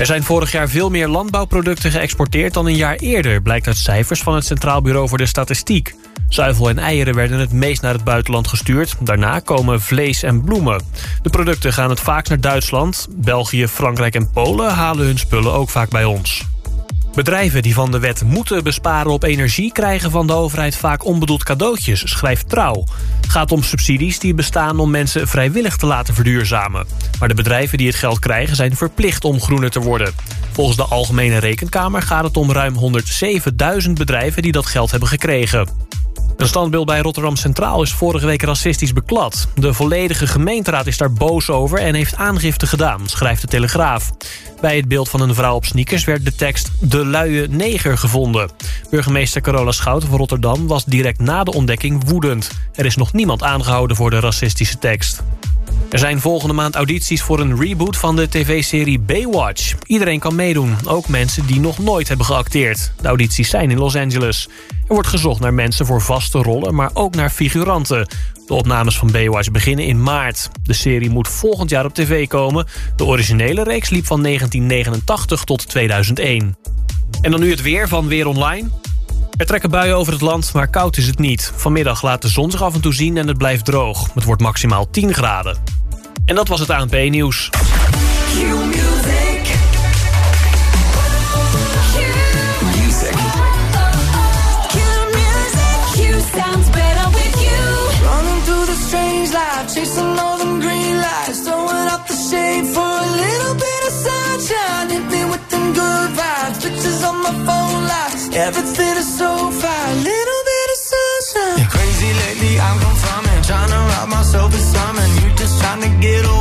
Er zijn vorig jaar veel meer landbouwproducten geëxporteerd dan een jaar eerder... blijkt uit cijfers van het Centraal Bureau voor de Statistiek. Zuivel en eieren werden het meest naar het buitenland gestuurd. Daarna komen vlees en bloemen. De producten gaan het vaakst naar Duitsland. België, Frankrijk en Polen halen hun spullen ook vaak bij ons. Bedrijven die van de wet moeten besparen op energie... krijgen van de overheid vaak onbedoeld cadeautjes, schrijft Trouw. Het gaat om subsidies die bestaan om mensen vrijwillig te laten verduurzamen. Maar de bedrijven die het geld krijgen zijn verplicht om groener te worden. Volgens de Algemene Rekenkamer gaat het om ruim 107.000 bedrijven... die dat geld hebben gekregen. Een standbeeld bij Rotterdam Centraal is vorige week racistisch beklad. De volledige gemeenteraad is daar boos over en heeft aangifte gedaan, schrijft de Telegraaf. Bij het beeld van een vrouw op sneakers werd de tekst de luie neger gevonden. Burgemeester Carola Schouten van Rotterdam was direct na de ontdekking woedend. Er is nog niemand aangehouden voor de racistische tekst. Er zijn volgende maand audities voor een reboot van de tv-serie Baywatch. Iedereen kan meedoen, ook mensen die nog nooit hebben geacteerd. De audities zijn in Los Angeles. Er wordt gezocht naar mensen voor vaste rollen, maar ook naar figuranten. De opnames van Baywatch beginnen in maart. De serie moet volgend jaar op tv komen. De originele reeks liep van 1989 tot 2001. En dan nu het weer van Weer Online. Er trekken buien over het land, maar koud is het niet. Vanmiddag laat de zon zich af en toe zien en het blijft droog. Het wordt maximaal 10 graden. En dat was het ANP-nieuws. get old.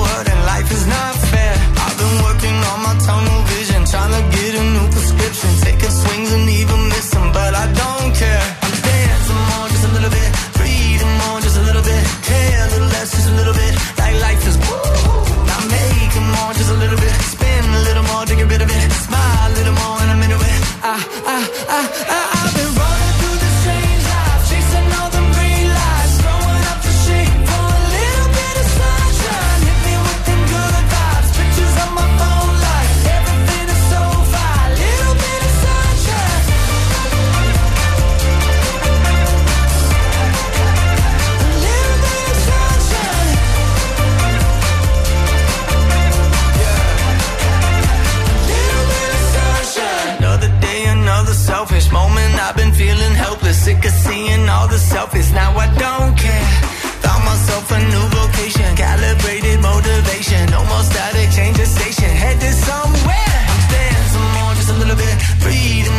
Sick of seeing all the selfies. Now I don't care. Found myself a new vocation, calibrated motivation. No more static, change the station, headed somewhere. I'm dancing more, just a little bit, breathing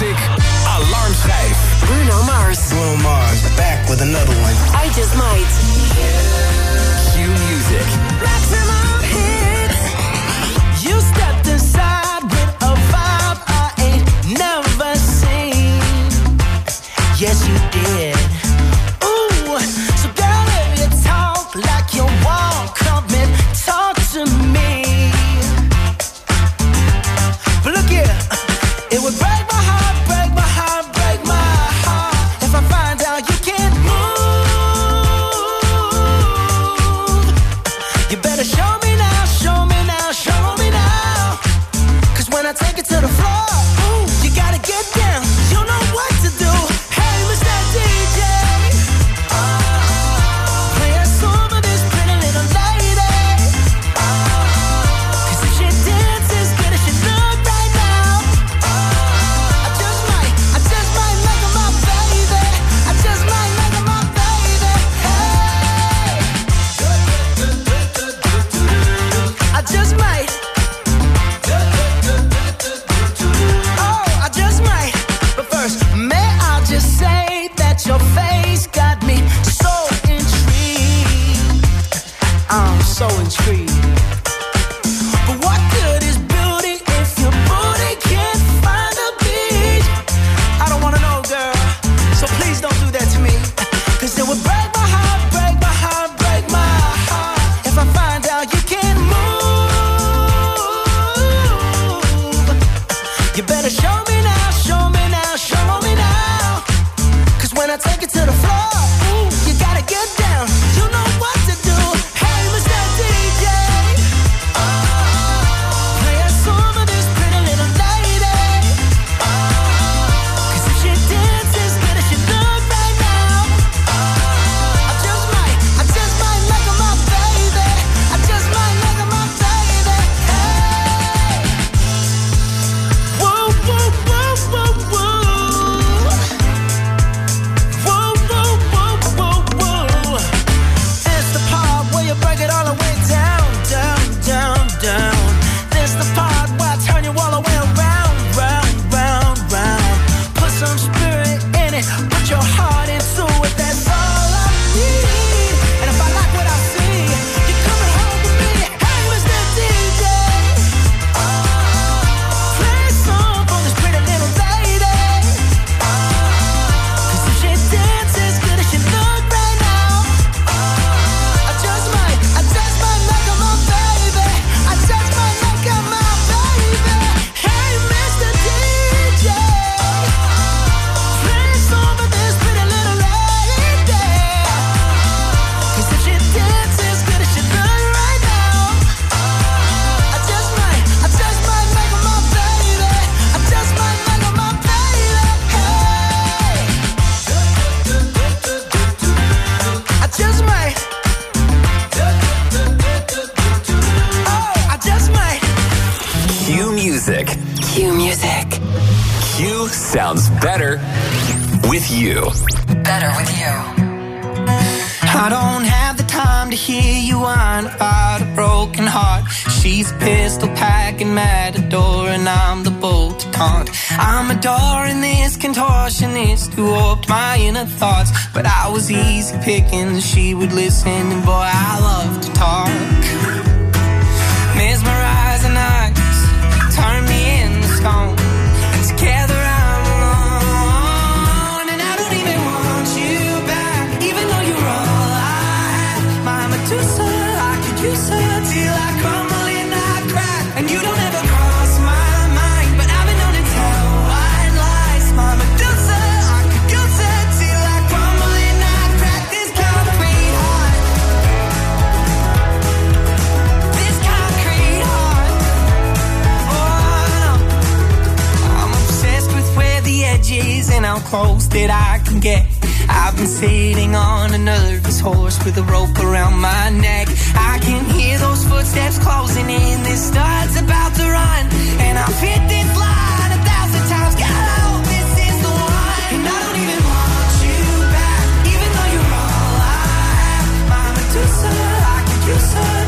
music. Alarm 5. Bruno Mars. Bruno Mars, back with another one. I just might. Q Music. You stepped inside with a vibe I ain't never seen. Yes, you did. this contortionist who warped my inner thoughts. But I was easy picking, she would listen, and boy, I love to talk. how close that I can get. I've been sitting on a nervous horse with a rope around my neck. I can hear those footsteps closing in. This stud's about to run, and I've hit this line a thousand times. God, I hope this is the one. And I don't even want you back, even though you're all I have. Mama, do so, I could use some.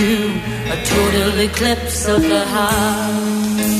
do a total eclipse of the heart.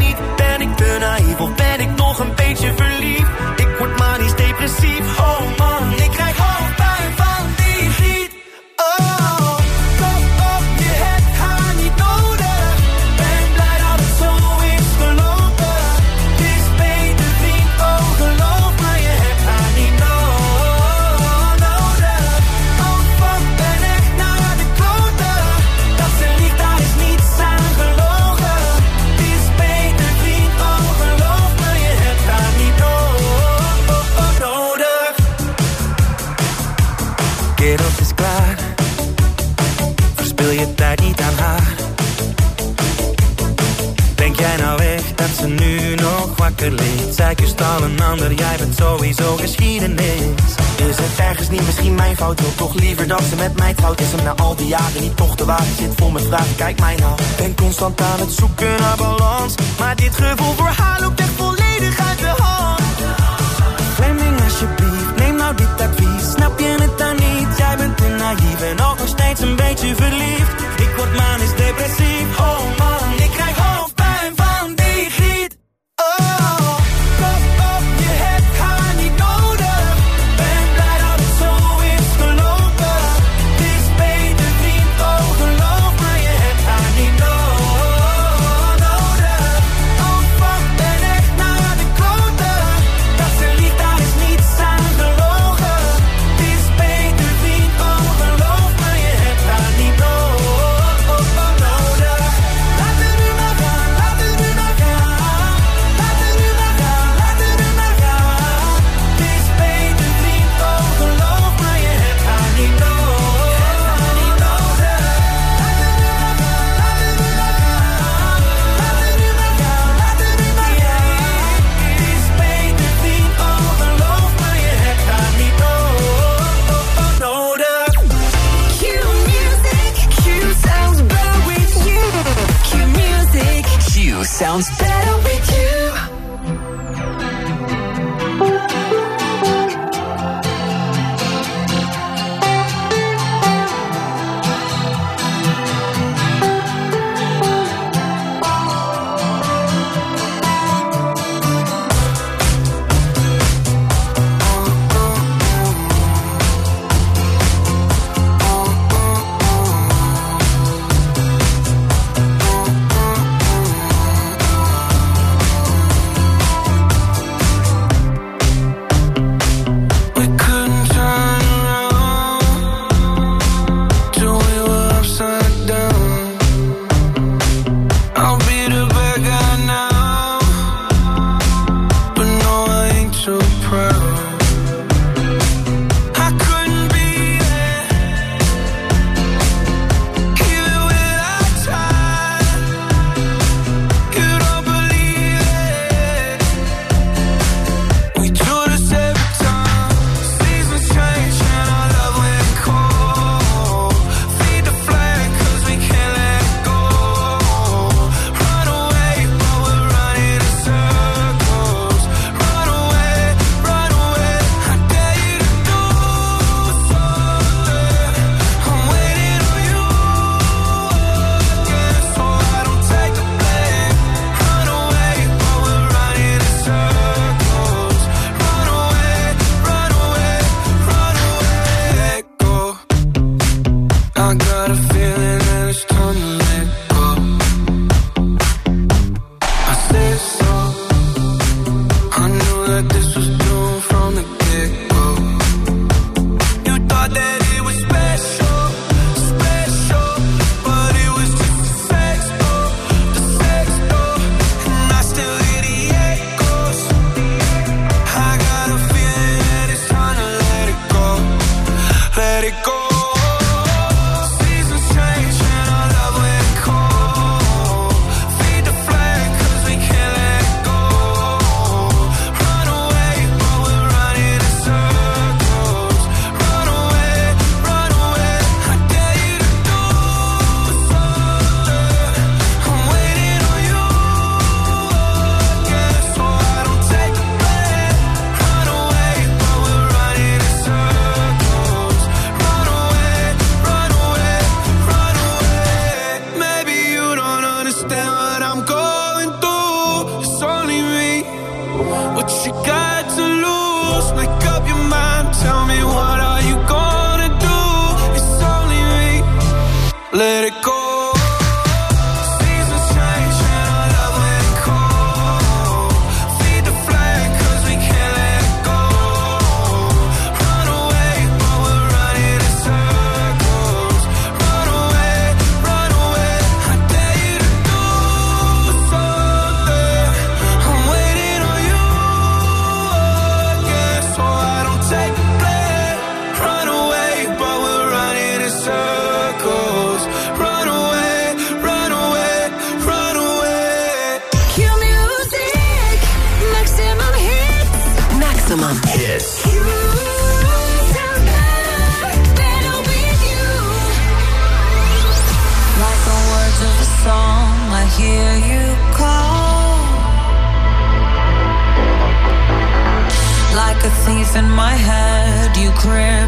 ben ik te naïef is hem na al die jaren niet toch de waarheid zit vol met vragen, kijk mij nou. Ben constant aan het zoeken naar balans. Maar dit gevoel voor haar loopt echt volledig uit de hand. Fleming alsjeblieft, neem nou dit advies. Snap je het dan niet? Jij bent te naïef en ook nog steeds een beetje verliefd. Sounds. In my head, you criminal.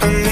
I'm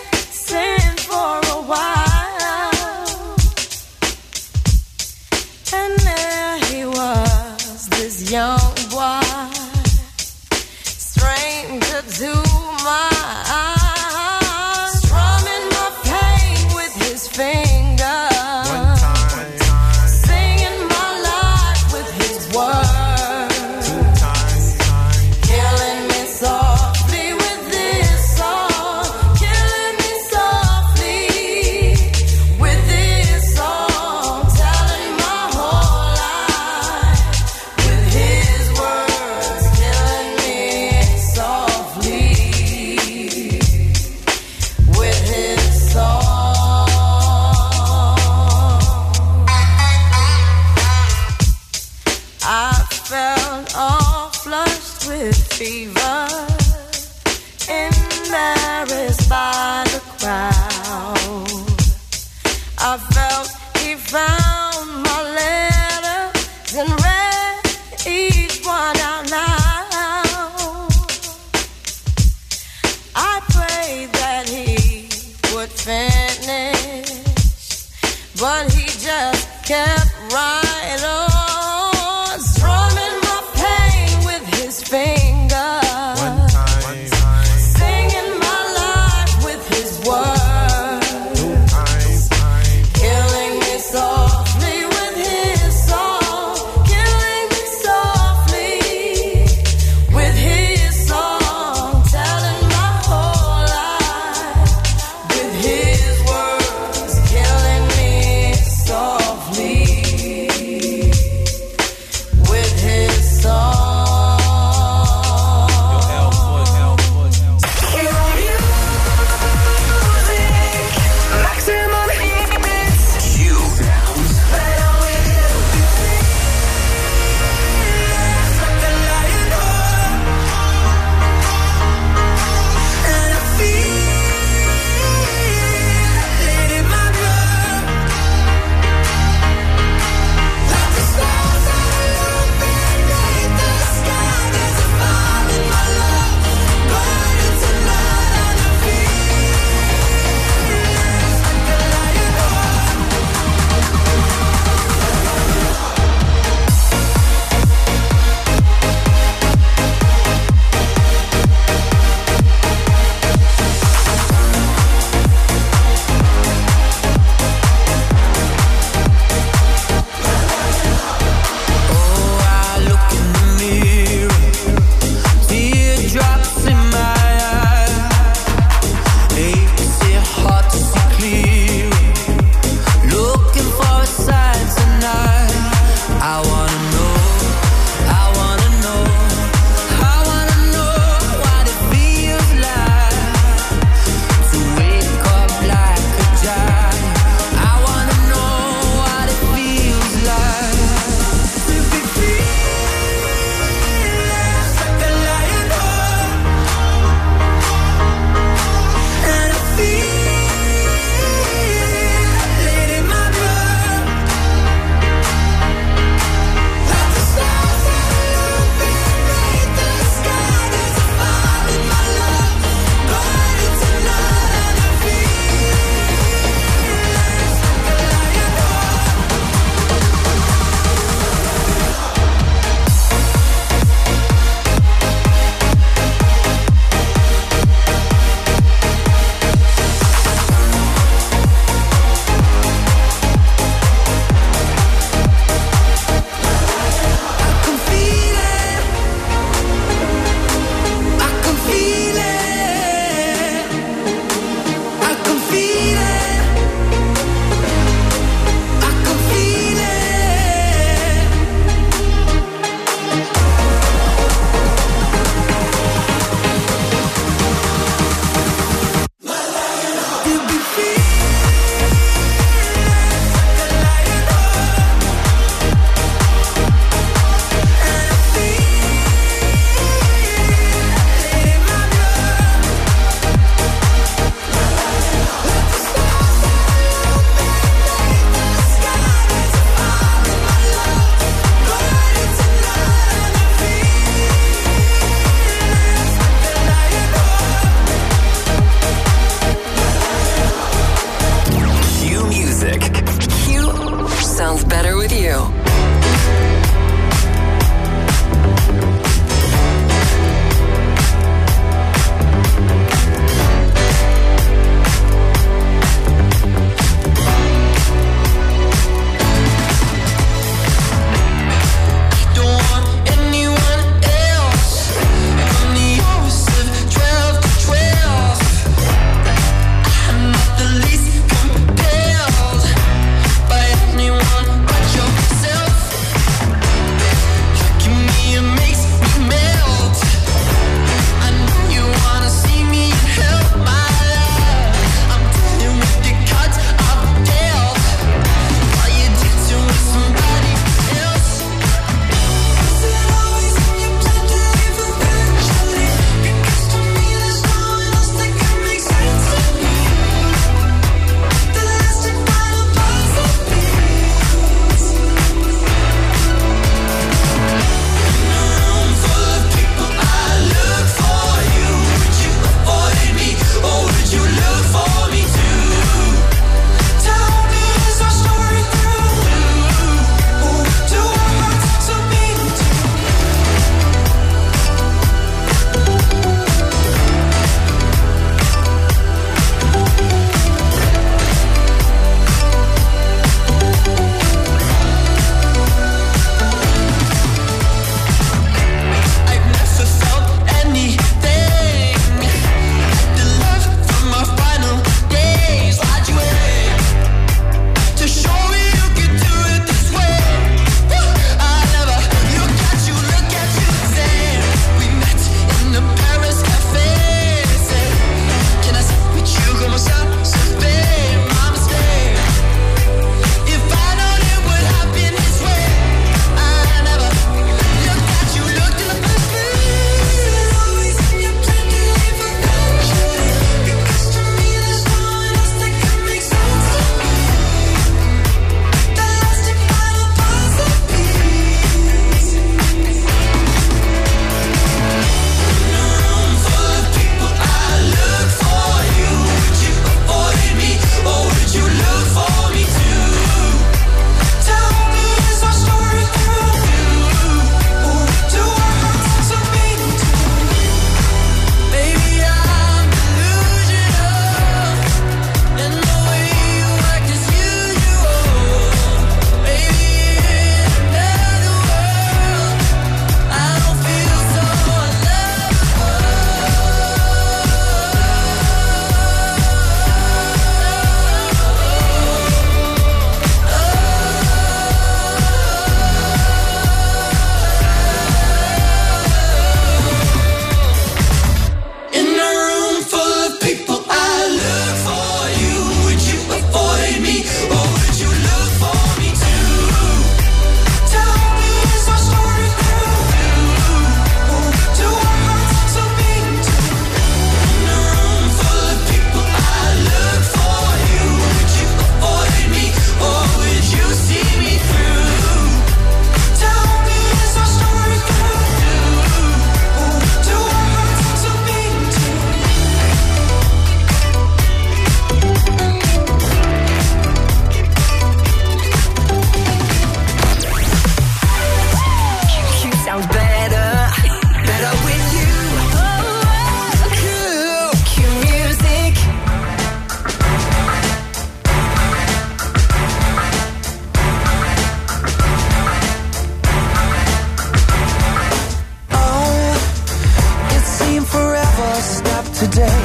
stop today.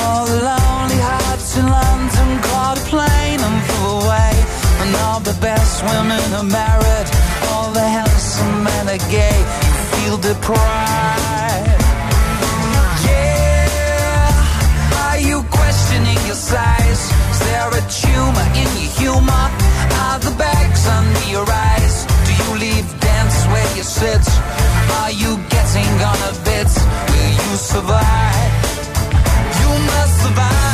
All the lonely hearts in London caught a plane and flew away. And all the best women are married. All the handsome men are gay. You feel deprived. Yeah, are you questioning your size? Is there a tumor in your humor? Are the bags under your eyes? Do you leave dance where you sit? Are you? Sing on the bits. Will you survive? You must survive.